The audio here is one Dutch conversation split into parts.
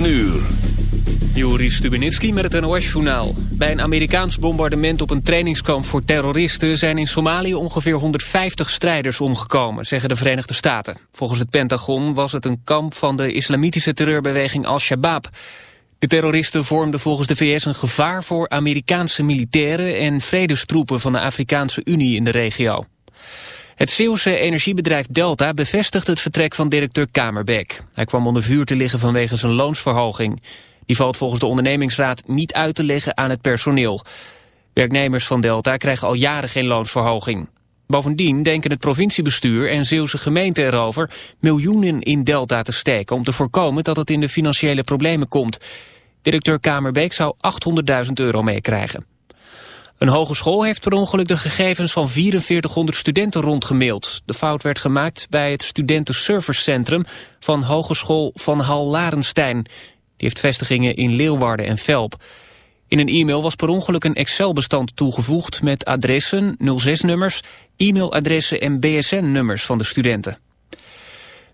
9 uur. Juri Stubenitski met het NOS-journaal. Bij een Amerikaans bombardement op een trainingskamp voor terroristen... zijn in Somalië ongeveer 150 strijders omgekomen, zeggen de Verenigde Staten. Volgens het Pentagon was het een kamp van de islamitische terreurbeweging Al-Shabaab. De terroristen vormden volgens de VS een gevaar voor Amerikaanse militairen... en vredestroepen van de Afrikaanse Unie in de regio. Het Zeeuwse energiebedrijf Delta bevestigt het vertrek van directeur Kamerbeek. Hij kwam onder vuur te liggen vanwege zijn loonsverhoging. Die valt volgens de ondernemingsraad niet uit te leggen aan het personeel. Werknemers van Delta krijgen al jaren geen loonsverhoging. Bovendien denken het provinciebestuur en Zeeuwse gemeente erover... miljoenen in Delta te steken om te voorkomen dat het in de financiële problemen komt. Directeur Kamerbeek zou 800.000 euro meekrijgen. Een hogeschool heeft per ongeluk de gegevens van 4400 studenten rondgemaild. De fout werd gemaakt bij het studentenservicecentrum van Hogeschool van Hal Larenstein. Die heeft vestigingen in Leeuwarden en Velp. In een e-mail was per ongeluk een Excel-bestand toegevoegd met adressen, 06-nummers, e-mailadressen en BSN-nummers van de studenten.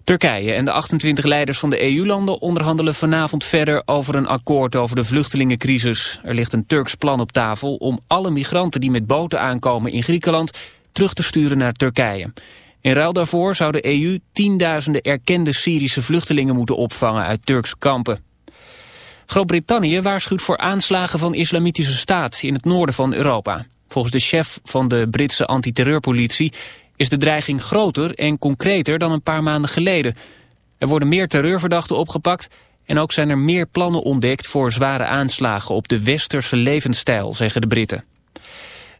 Turkije en de 28 leiders van de EU-landen onderhandelen vanavond verder over een akkoord over de vluchtelingencrisis. Er ligt een Turks plan op tafel om alle migranten die met boten aankomen in Griekenland terug te sturen naar Turkije. In ruil daarvoor zou de EU tienduizenden erkende Syrische vluchtelingen moeten opvangen uit Turkse kampen. Groot-Brittannië waarschuwt voor aanslagen van islamitische staat in het noorden van Europa. Volgens de chef van de Britse antiterreurpolitie is de dreiging groter en concreter dan een paar maanden geleden. Er worden meer terreurverdachten opgepakt en ook zijn er meer plannen ontdekt voor zware aanslagen op de westerse levensstijl, zeggen de Britten.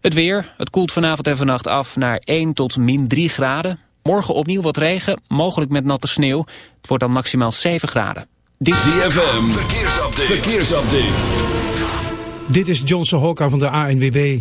Het weer, het koelt vanavond en vannacht af naar 1 tot min 3 graden. Morgen opnieuw wat regen, mogelijk met natte sneeuw. Het wordt dan maximaal 7 graden. Dit ZFM, verkeersupdate. verkeersupdate. Dit is Johnson Hokka van de ANWB.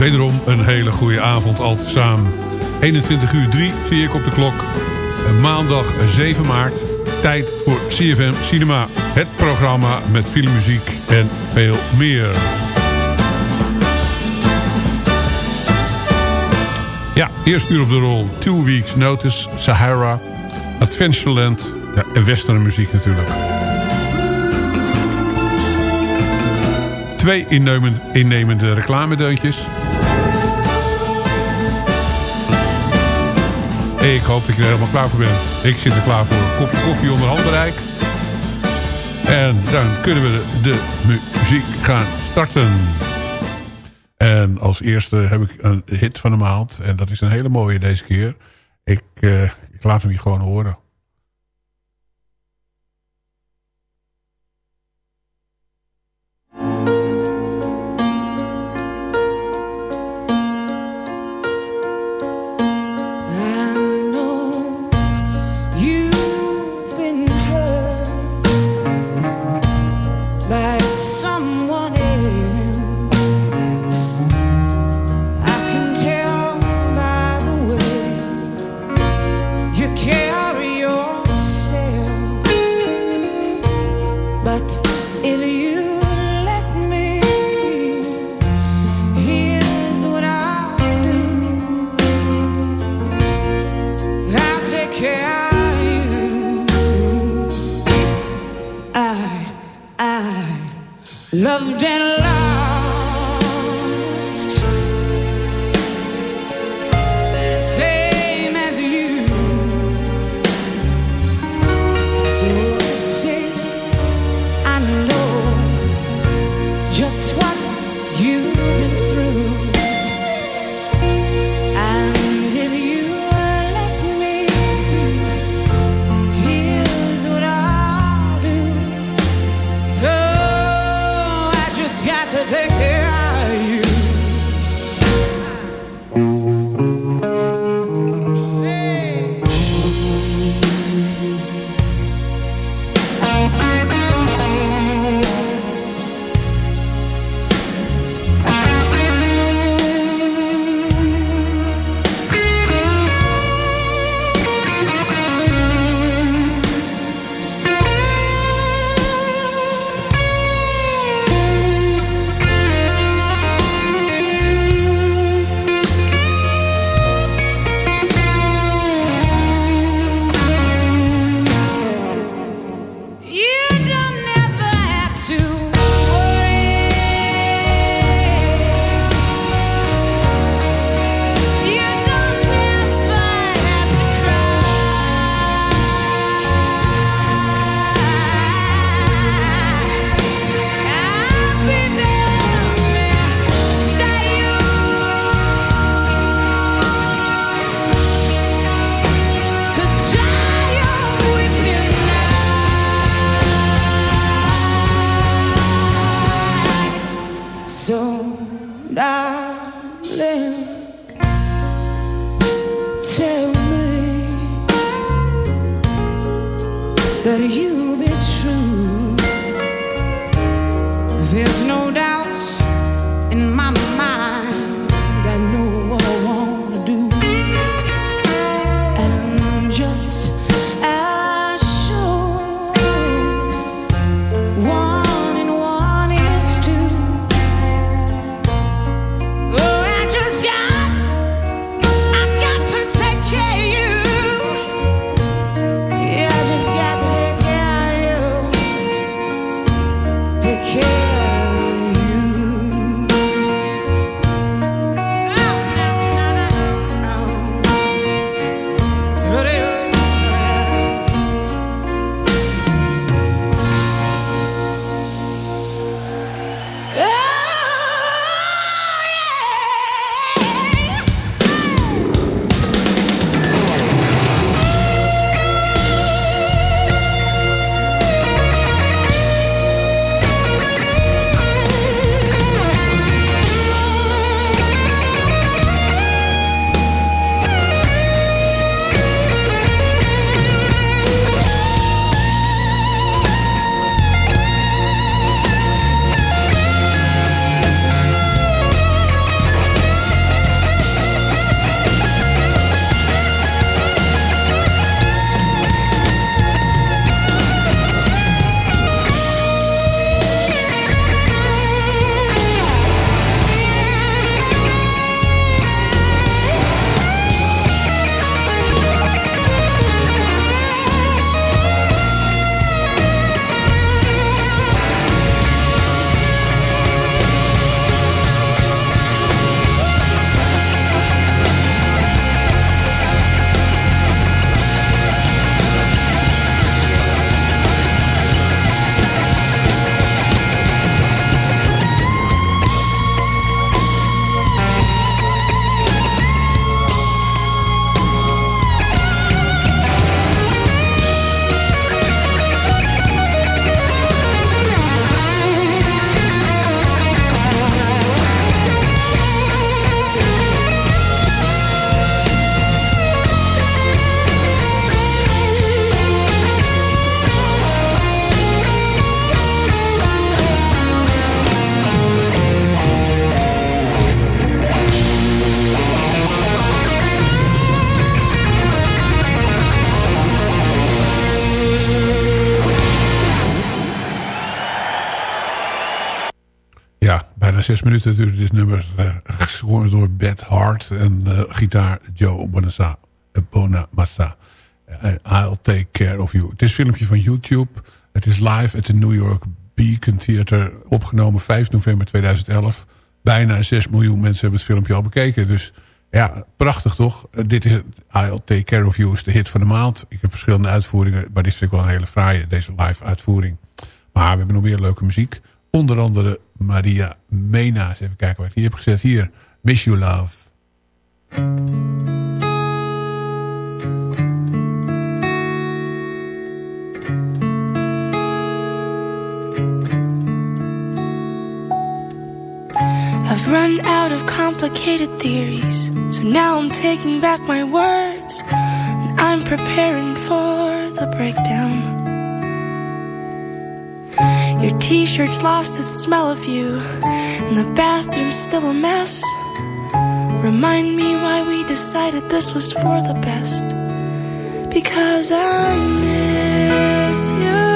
Wederom een hele goede avond al samen. 21 uur 3 zie ik op de klok. Maandag 7 maart. Tijd voor CFM Cinema. Het programma met filmmuziek en veel meer. Ja, eerst uur op de rol. Two Weeks Notice, Sahara, Adventureland ja, en western muziek natuurlijk. Twee innemende reclamedeuntjes. Ik hoop dat je er helemaal klaar voor bent. Ik zit er klaar voor een kopje koffie onder handbereik. En dan kunnen we de muziek gaan starten. En als eerste heb ik een hit van de maand. En dat is een hele mooie deze keer. Ik, uh, ik laat hem je gewoon horen. Zes minuten duurde dit nummer. Uh, door Beth Hart en uh, gitaar Joe Bonassa, uh, Bonamassa. Uh, I'll take care of you. Het is filmpje van YouTube. Het is live at the New York Beacon Theater. Opgenomen 5 november 2011. Bijna 6 miljoen mensen hebben het filmpje al bekeken. Dus ja, prachtig toch? dit is I'll take care of you is de hit van de maand. Ik heb verschillende uitvoeringen. Maar dit vind ik wel een hele fraaie, deze live uitvoering. Maar we hebben nog meer leuke muziek. Onder andere Maria Mena. even kijken wat ik hier heb gezet. Hier, Miss You Love. I've run out of complicated theories So now I'm taking back my words And I'm preparing for the breakdown Your t-shirt's lost its smell of you, and the bathroom's still a mess. Remind me why we decided this was for the best. Because I miss you.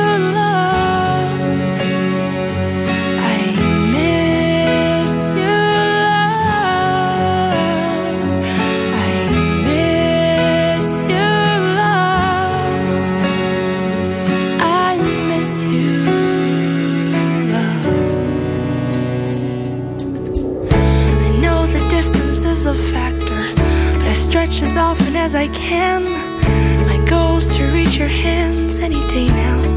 Stretch as often as I can. My goal is to reach your hands any day now.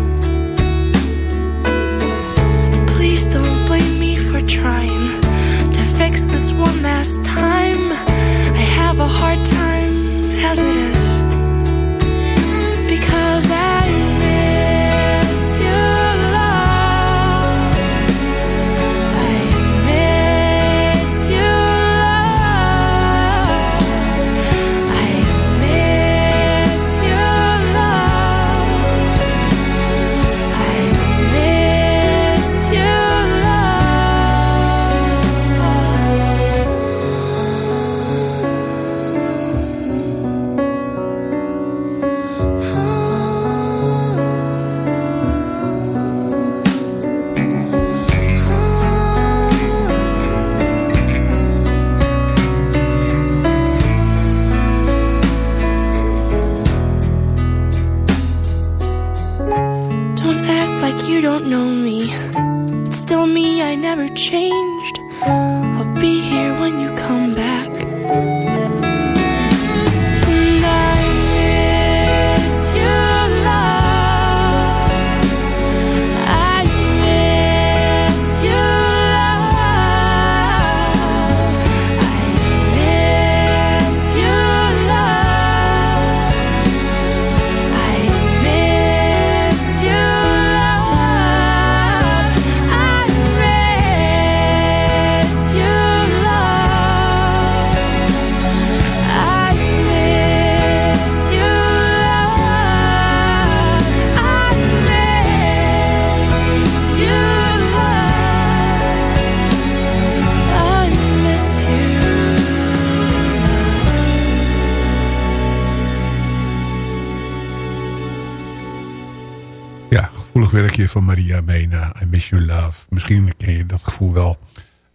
vroeg werkje van Maria Mena, I Miss You Love. Misschien ken je dat gevoel wel.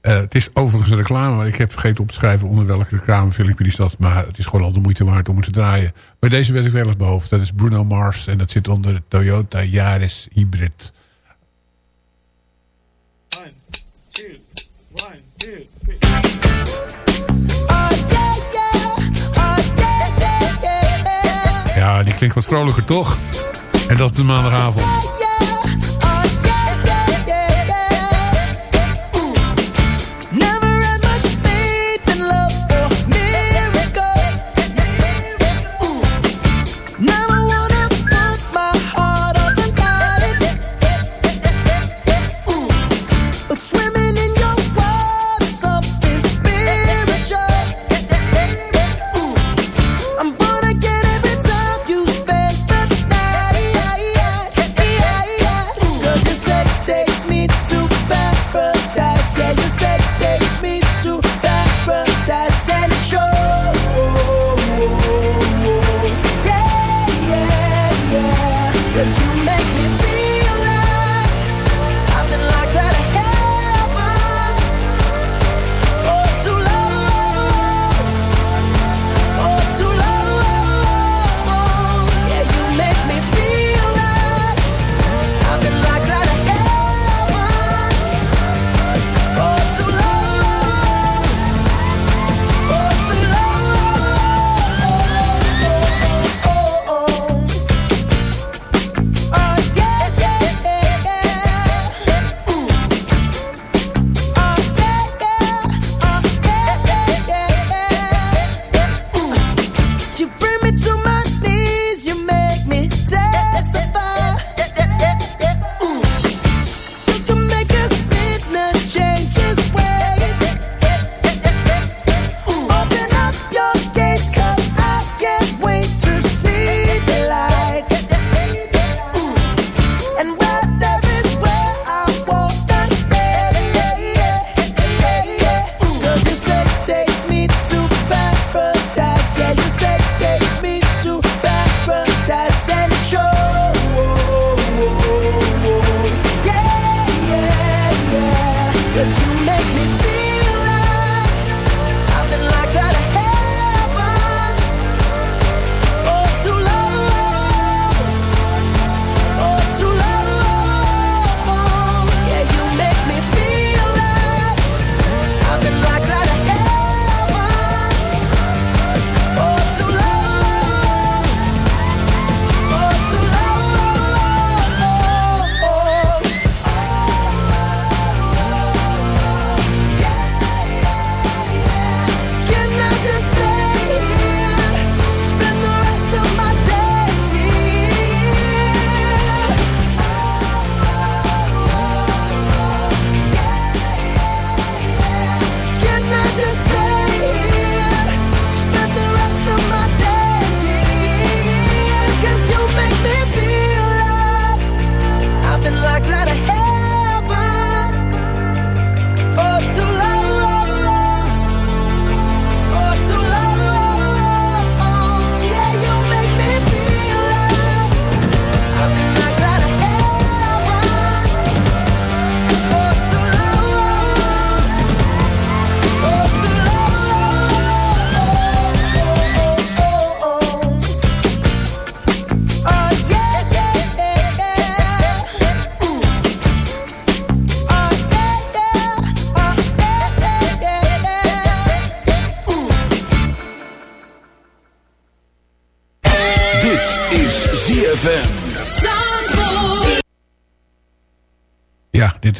Eh, het is overigens een reclame, maar ik heb vergeten op te schrijven onder welke reclamefilmpje die staat. Maar het is gewoon al de moeite waard om het te draaien. Maar deze werd ik wel eens behoofd. Dat is Bruno Mars en dat zit onder de Toyota Yaris Hybrid. One, two, one, two, ja, die klinkt wat vrolijker toch? En dat op de maandagavond.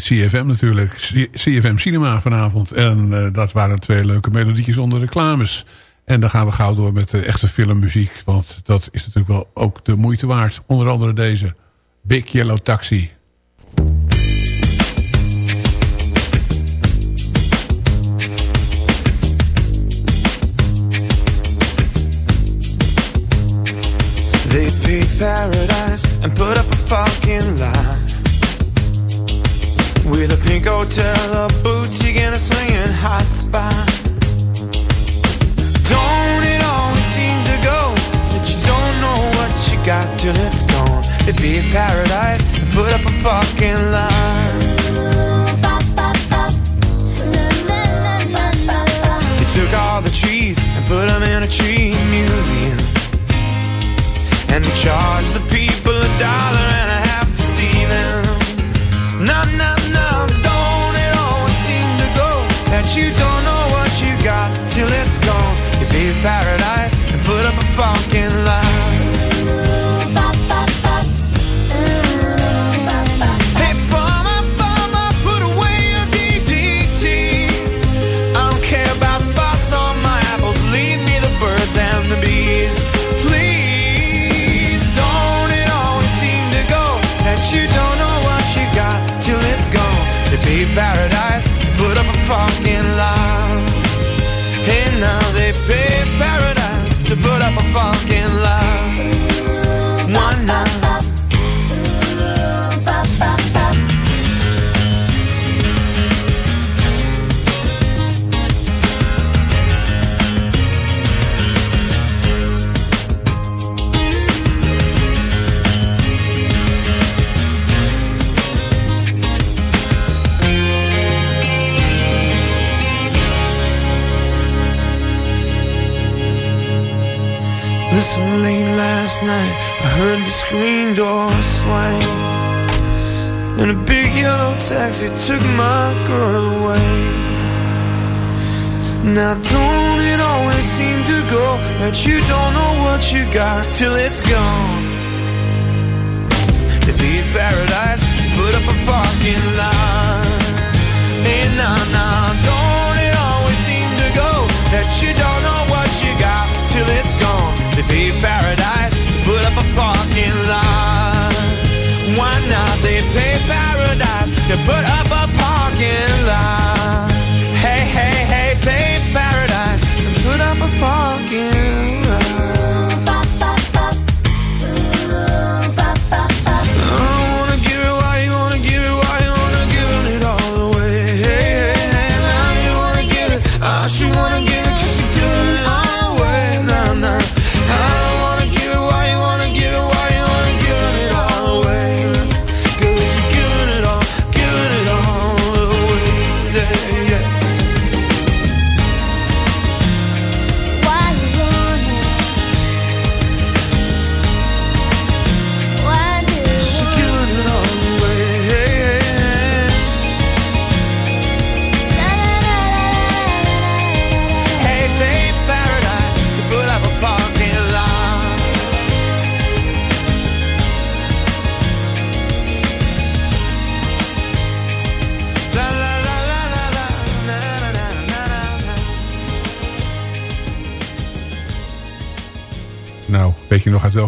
CFM natuurlijk. CFM Cinema vanavond. En eh, dat waren twee leuke melodietjes onder reclames. En dan gaan we gauw door met de echte filmmuziek. Want dat is natuurlijk wel ook de moeite waard. Onder andere deze. Big Yellow Taxi. They paradise and put up a fucking line With a pink hotel, a boutique and a swinging hot spot. Don't it always seem to go That you don't know what you got till it's gone? They paved paradise and put up a fucking line They took all the trees and put them in a tree museum. And charge the people a dollar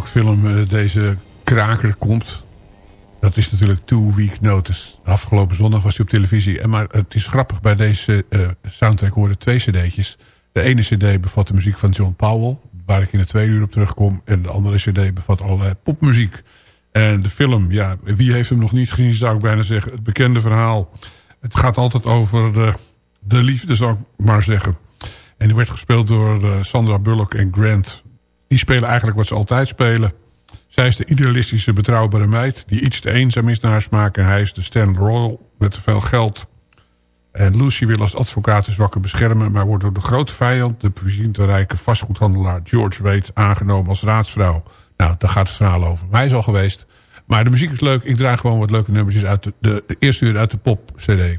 film eh, deze kraker komt? Dat is natuurlijk Two Week Notice. Afgelopen zondag was hij op televisie. En maar het is grappig, bij deze eh, soundtrack horen twee cd'tjes. De ene cd bevat de muziek van John Powell... waar ik in de tweede uur op terugkom. En de andere cd bevat allerlei popmuziek. En de film, ja, wie heeft hem nog niet gezien zou ik bijna zeggen. Het bekende verhaal. Het gaat altijd over de, de liefde, zou ik maar zeggen. En die werd gespeeld door eh, Sandra Bullock en Grant. Die spelen eigenlijk wat ze altijd spelen. Zij is de idealistische, betrouwbare meid... die iets te eenzaam is naar haar smaak... en hij is de Stan Royal met te veel geld. En Lucy wil als advocaat de zwakken beschermen... maar wordt door de grote vijand... de rijke vastgoedhandelaar George Wade... aangenomen als raadsvrouw. Nou, daar gaat het verhaal over. Hij is al geweest. Maar de muziek is leuk. Ik draag gewoon wat leuke nummertjes uit de, de, de eerste uur uit de pop-cd.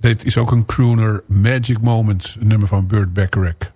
Dit is ook een crooner Magic Moments... een nummer van Burt Bacharach.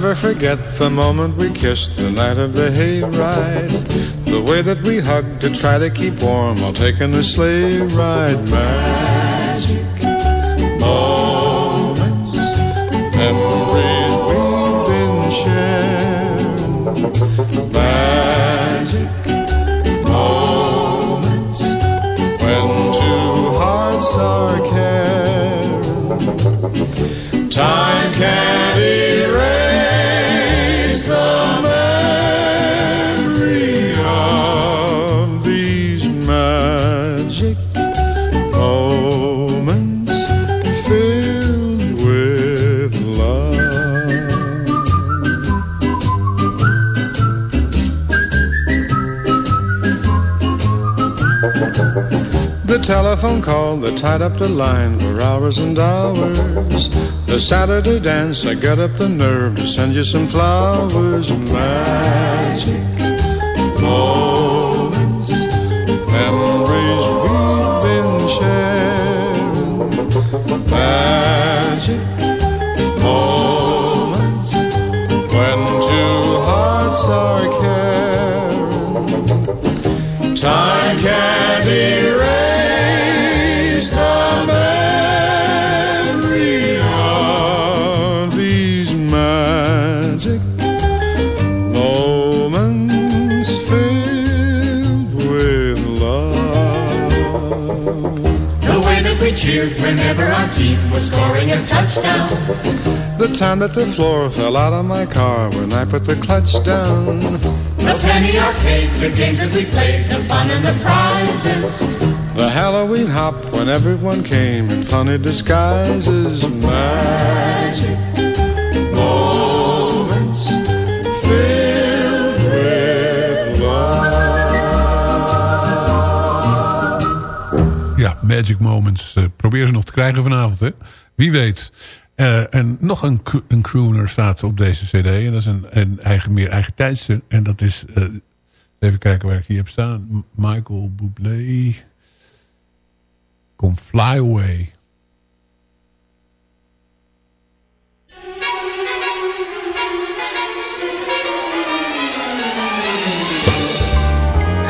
Never forget the moment we kissed the night of the hayride. The way that we hugged to try to keep warm while taking the sleigh ride. Magic telephone call that tied up the line for hours and hours. The Saturday dance, I got up the nerve to send you some flowers. Magic cheered whenever our team was scoring a touchdown. The time that the floor fell out of my car when I put the clutch down. The penny arcade, the games that we played, the fun and the prizes. The Halloween hop when everyone came in funny disguises. Magic Moments. eh, probeer ze nog te krijgen vanavond, hè? Wie weet. Eh, en nog een, een crooner staat op deze cd. En dat is een, een eigen, meer eigen tijdse. En dat is... eh, even kijken waar ik hier heb staan. Michael Bublé. Kom Fly Away.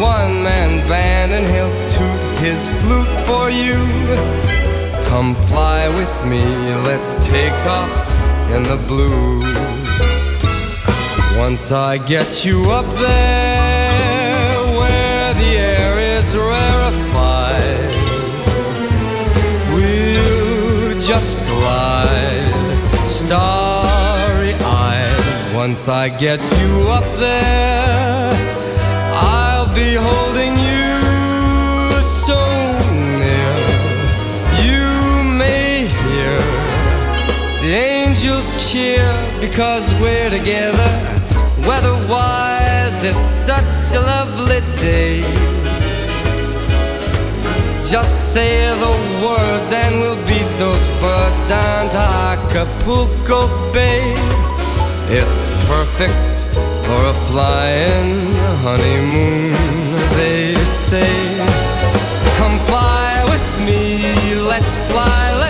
one man band, and he'll toot his flute for you. Come fly with me, let's take off in the blue. Once I get you up there, where the air is rarefied, we'll just glide, starry eyed. Once I get you up there, be holding you so near. You may hear the angels cheer because we're together. Weatherwise, it's such a lovely day. Just say the words and we'll beat those birds down to Acapulco Bay. It's perfect for a flying honeymoon, they say. So come fly with me, let's fly, let's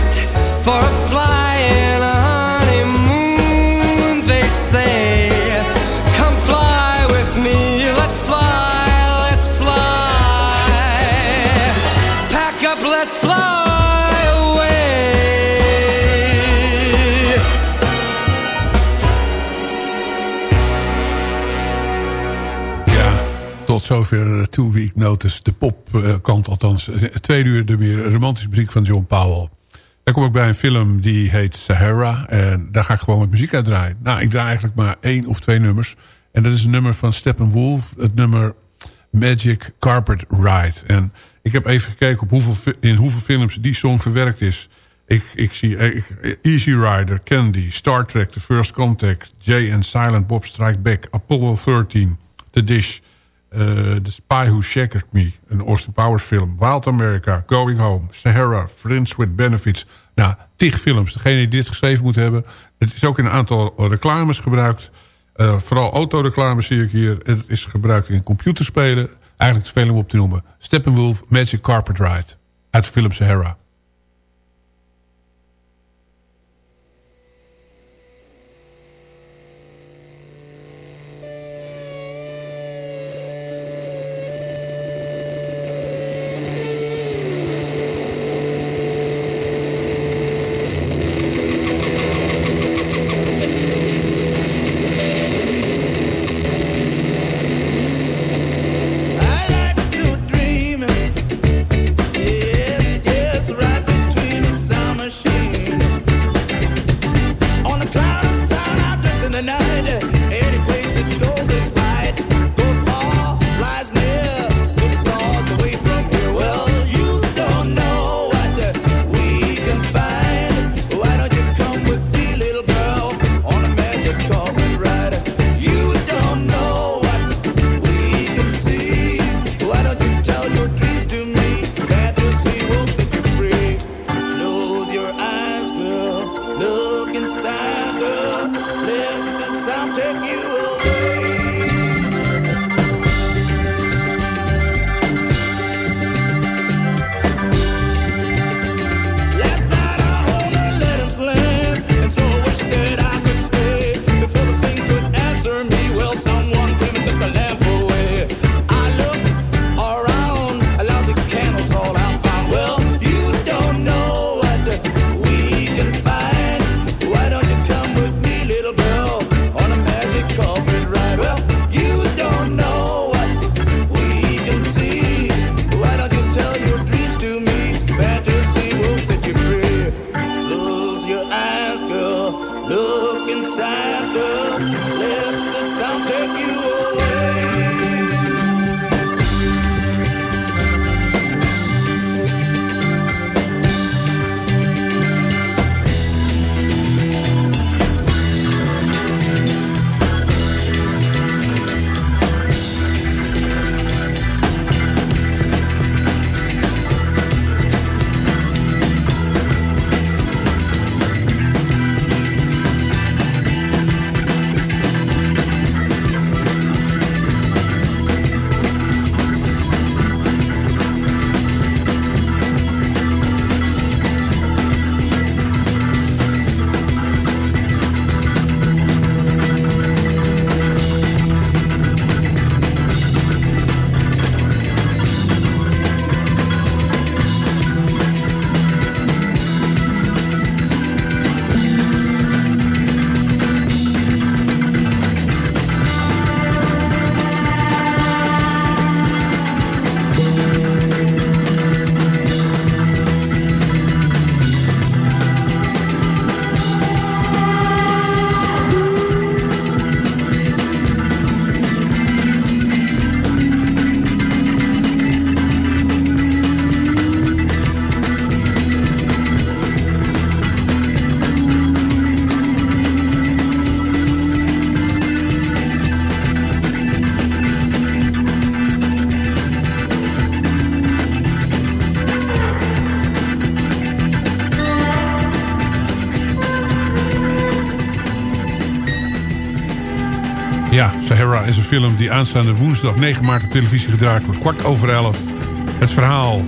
zover eh, Two Week Notice. De popkant althans. Eh, Tweede uur de meer romantische muziek van John Powell. Dan kom ik bij een film die heet Sahara. En daar ga ik gewoon wat muziek uit draaien. Nou, ik draai eigenlijk maar één of twee nummers. En dat is een nummer van Steppenwolf. Het nummer Magic Carpet Ride. En ik heb even gekeken op hoeveel, in hoeveel films die song verwerkt is. Ik, ik zie Easy Rider, Candy, Star Trek, The First Contact... Jay and Silent Bob Strike Back, Apollo 13, The Dish... eh, The Spy Who Shagged Me, een Austin Powers film... Wild America, Going Home, Sahara, Friends with Benefits... Nou, tig films. Degene die dit geschreven moet hebben... het is ook in een aantal reclames gebruikt... Eh, vooral autoreclames zie ik hier. Het is gebruikt in computerspelen. Eigenlijk te veel om op te noemen. Steppenwolf, Magic Carpet Ride. Uit de film Sahara. Night. Is een film die aanstaande woensdag 9 maart op televisie gedraaid wordt. Kwart over elf. Het verhaal...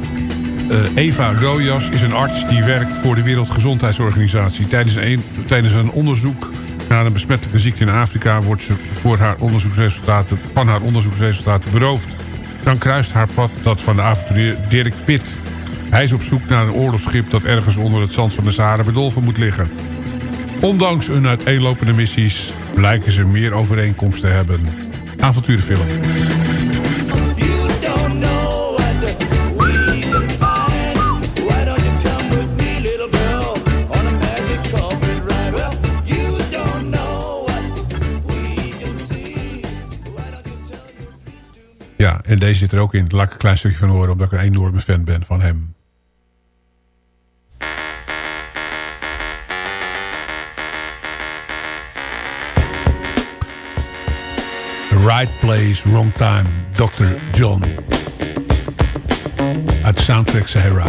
eh, Eva Rojas is een arts die werkt voor de Wereldgezondheidsorganisatie. Tijdens een, tijdens een onderzoek naar een besmettelijke ziekte in Afrika... wordt ze voor haar onderzoeksresultaten, van haar onderzoeksresultaten beroofd. Dan kruist haar pad dat van de avonturier Dirk Pitt. Hij is op zoek naar een oorlogsschip dat ergens onder het zand van de Sahara bedolven moet liggen. Ondanks hun uiteenlopende missies blijken ze meer overeenkomst te hebben. Avonturenfilm. Ja, en deze zit er ook in. Laat ik een klein stukje van horen, omdat ik een enorme fan ben van hem. Right Place, Wrong Time, Dr. John. Uit Soundtrack Sahara.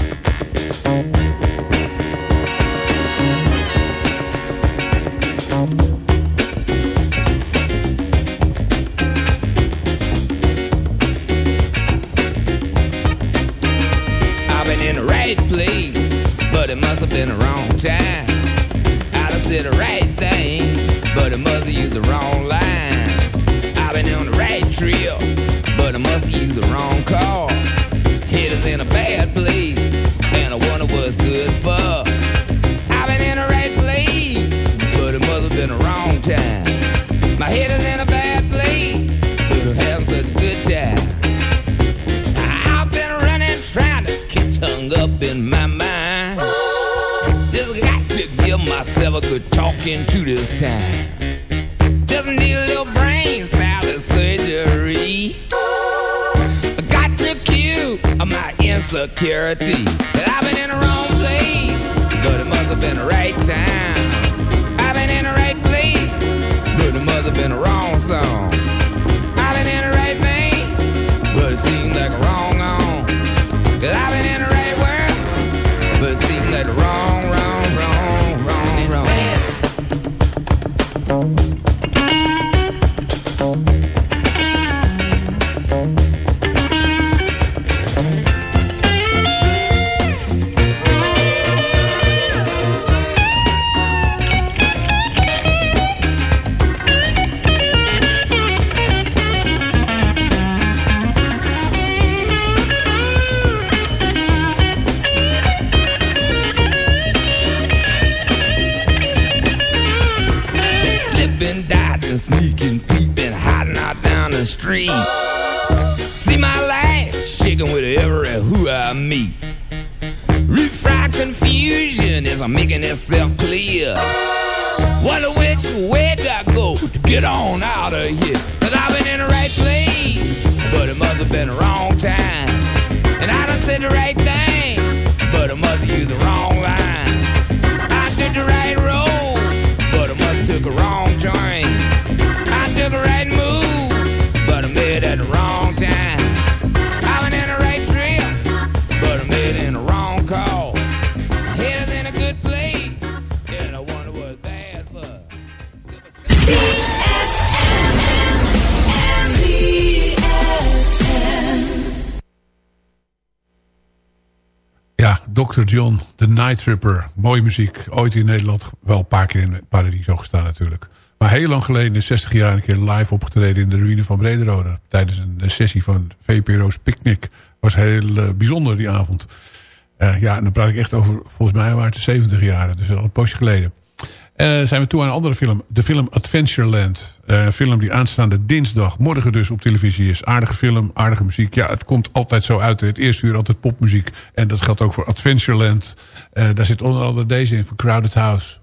John, The Night Tripper. Mooie muziek. Ooit in Nederland wel een paar keer in Paradiso gestaan natuurlijk. Maar heel lang geleden, in 60 jaar, een keer live opgetreden in de ruïne van Brederode. Tijdens een sessie van VPRO's Picnic. Was heel eh, bijzonder die avond. Eh, ja, en dan praat ik echt over, volgens mij waren het de 70 jaren. Dus al een poosje geleden. Eh, zijn we toe aan een andere film. De film Adventureland. Eh, een film die aanstaande dinsdag, morgen dus op televisie is. Aardige film, aardige muziek. Ja, het komt altijd zo uit. Het eerste uur altijd popmuziek. En dat geldt ook voor Adventureland. Eh, daar zit onder andere deze in, van Crowded House.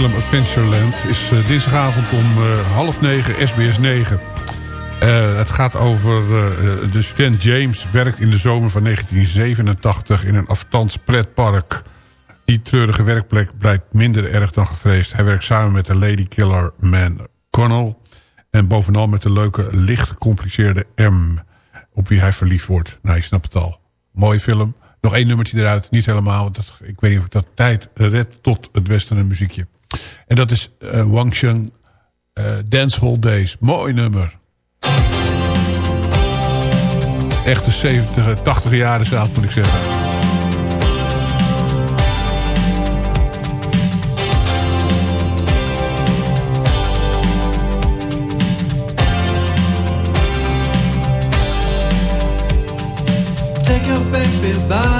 Film Adventureland is eh, dinsdagavond om eh, half negen, SBS 9. Eh, het gaat over de student James werkt in de zomer van 1987 in een aftans pretpark. Die treurige werkplek blijkt minder erg dan gevreesd. Hij werkt samen met de ladykiller Man Connell. En bovenal met de leuke, licht gecompliceerde M. Op wie hij verliefd wordt. Nou, je snapt het al. Mooie film. Nog één nummertje eruit. Niet helemaal. want ik weet niet of ik dat tijd red tot het western muziekje. En dat is eh, Wang Sheng eh Dance Hall Days. Mooi nummer. Echte 70, 80 jaren zaad moet ik zeggen. Take your baby by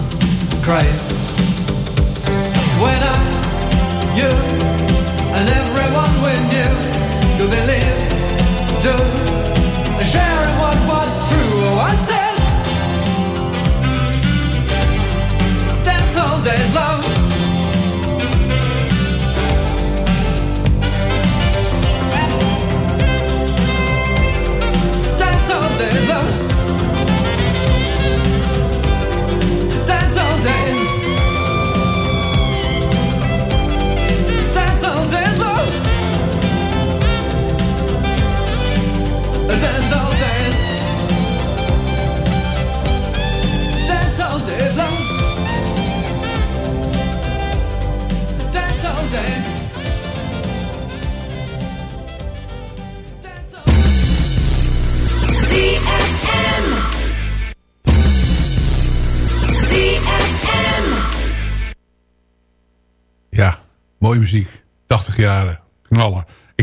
crazy When I, you and everyone we knew To believe, do sharing what was true. Oh, I said, dance all days long.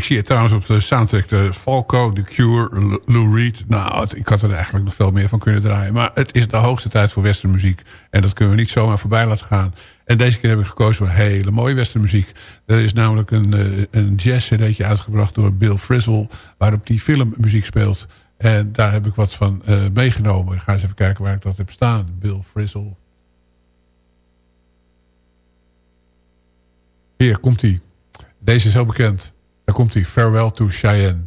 Zie het trouwens op de soundtrack. De Falco, The Cure, Lou Reed. Nou, ik had er eigenlijk nog veel meer van kunnen draaien. Maar het is de hoogste tijd voor westernmuziek. En dat kunnen we niet zomaar voorbij laten gaan. En deze keer heb ik gekozen voor hele mooie westernmuziek. Er is namelijk een, eh, een jazz-cd'tje uitgebracht door Bill Frisell... waarop die filmmuziek speelt. En daar heb ik wat van eh, meegenomen. Ga eens even kijken waar ik dat heb staan. Bill Frisell. Hier, komt hij. Deze is heel bekend. Daar komt hij. Farewell to Cheyenne.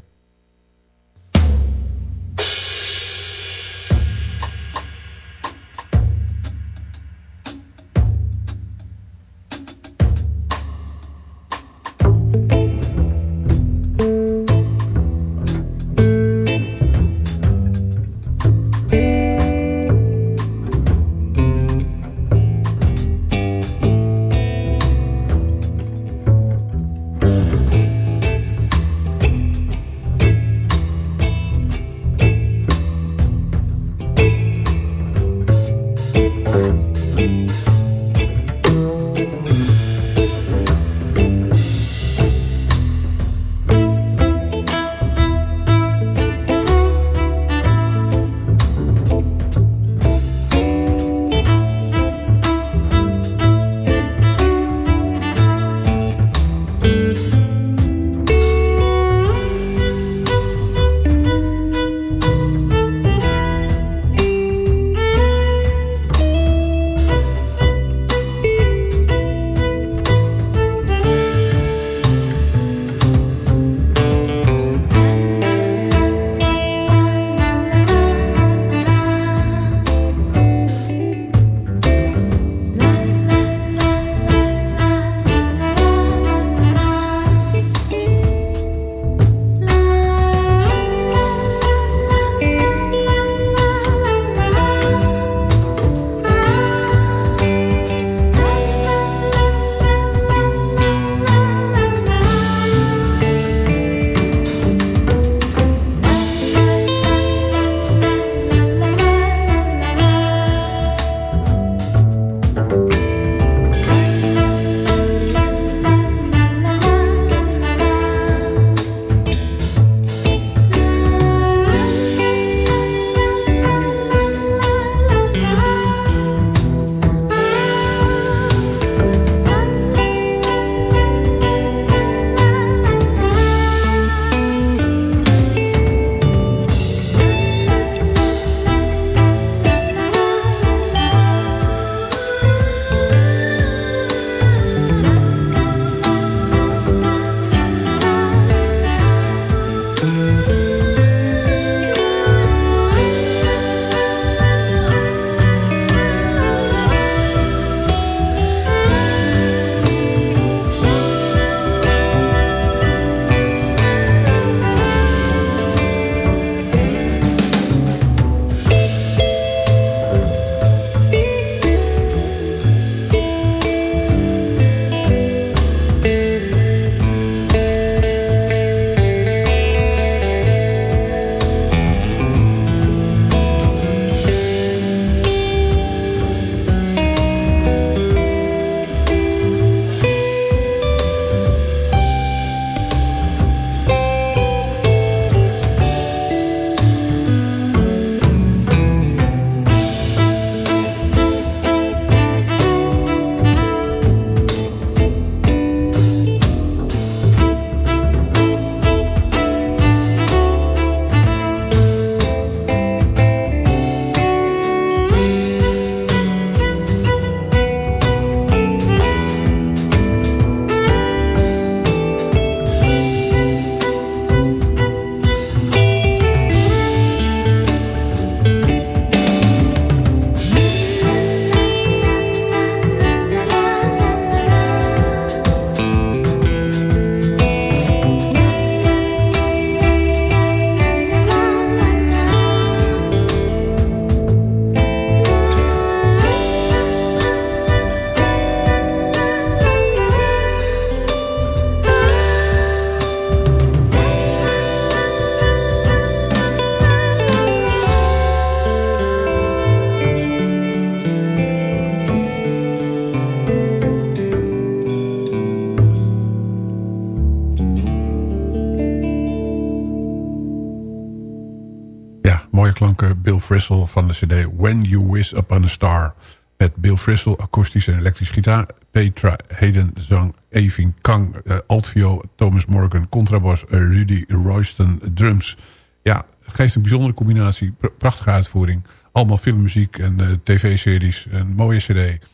Bill Frisell van de cd When You Wish Upon a Star. Met Bill Frisell, akoestisch en elektrisch gitaar. Petra Hayden, zang. Evin Kang, eh, altviool. Thomas Morgan, contrabas. eh, Rudy Royston, drums. Ja, geeft een bijzondere combinatie. Pr- prachtige uitvoering. Allemaal filmmuziek en eh, tv-series. Een mooie cd.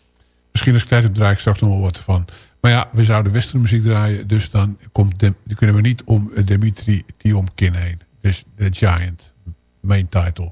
Misschien als ik tijd heb draai ik straks nog wel wat van. Maar ja, we zouden westernmuziek draaien. Dus dan, komt kunnen we niet om Dimitri Tiomkin heen. Dus The Giant, main title.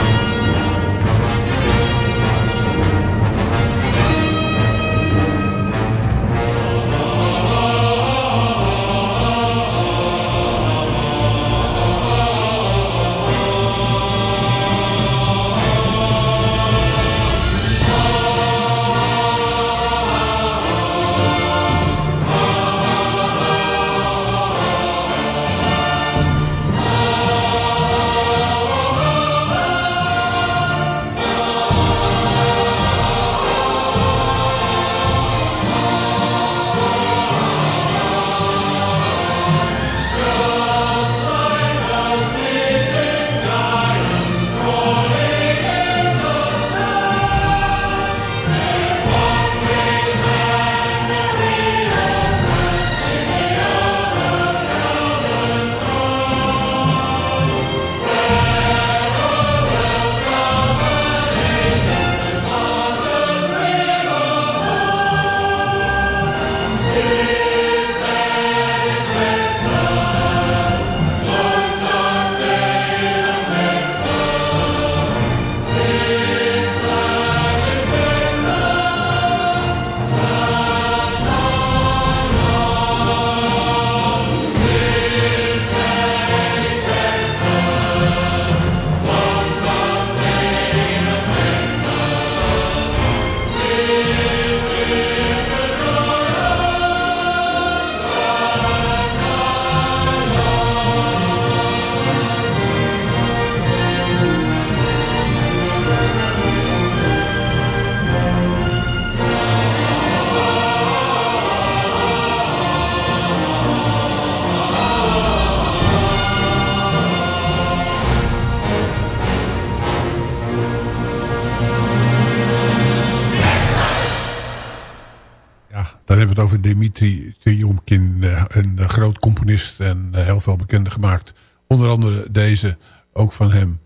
Dimitri Tiomkin, een groot componist en eh, heel veel bekende gemaakt. Onder andere deze, ook van hem.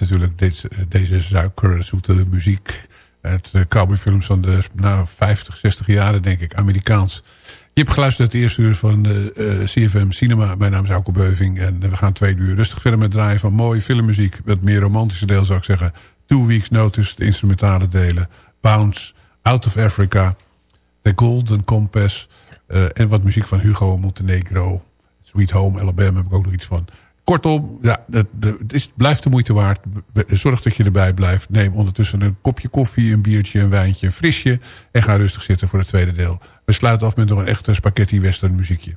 Natuurlijk. Deze, deze suikerzoete muziek. Het uh, cowboyfilms van de nou, 50, 60 jaren denk ik. Amerikaans. Je hebt geluisterd het eerste uur van uh, CFM Cinema. Mijn naam is Auke Beuving. En we gaan twee uur rustig met draaien van mooie filmmuziek. Wat meer romantische deel zou ik zeggen. Two Weeks Notice, de instrumentale delen. Bounce, Out of Africa. The Golden Compass. En wat muziek van Hugo Montenegro. Sweet Home Alabama heb ik ook nog iets van. Kortom, ja, het, het is, blijft de moeite waard. Zorg dat je erbij blijft. Neem ondertussen een kopje koffie, een biertje, een wijntje, een frisje. En ga rustig zitten voor het tweede deel. We sluiten af met nog een echte spaghetti western muziekje.